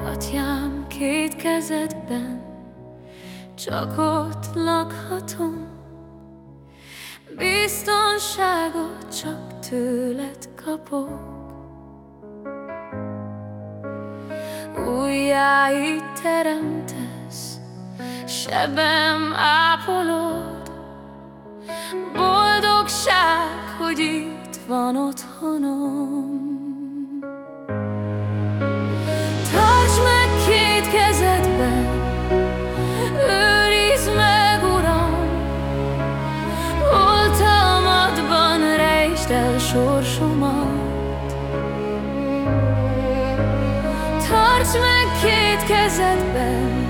Atyám két kezedben Csak ott lakhatom. Biztonságot csak tőled kapok. Újjáit teremtesz Sebem ápolod. Boldogság, hogy itt van otthonom sorsomat. Tarts meg két kezedben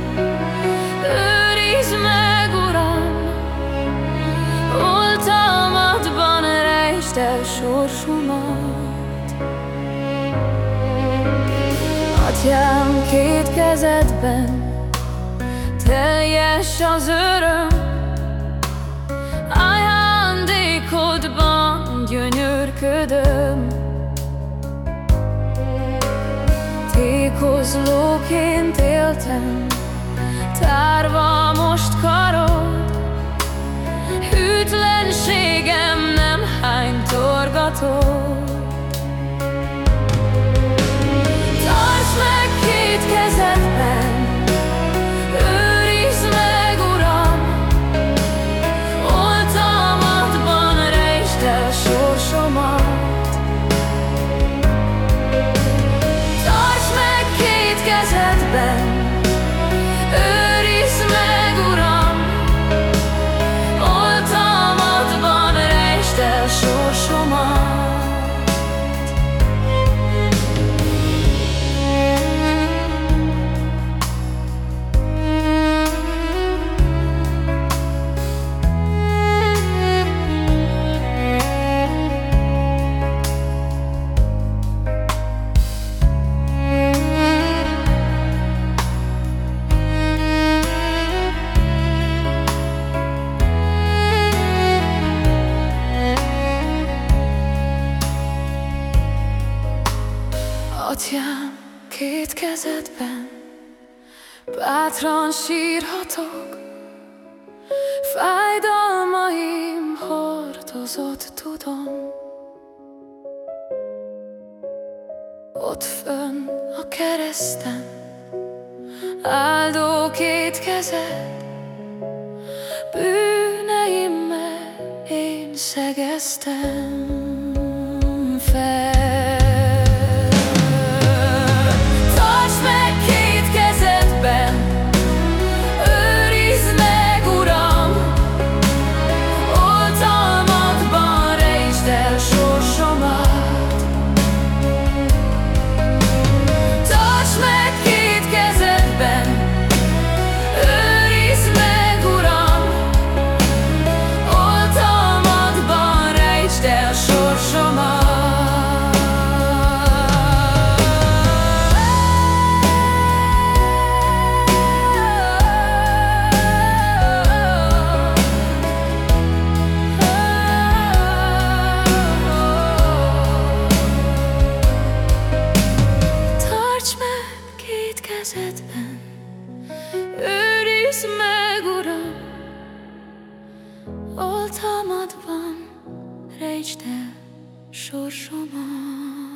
Őrizd meg, Uram Oltalmadban rejtsd el sorsomat. Atyám két kezedben Teljes az öröm Tékozlóként éltem. Tárva most karod. Hűtlenségem nem hány time. Atyám, két kezedben Bátran sírhatok. Fájdalmaim hordozott tudom. Ott fönn a kereszten Áldó két kezed. Bűneimmel én szegeztem Őrizd meg, Uram Oltalmadban rejtsd el sorsomat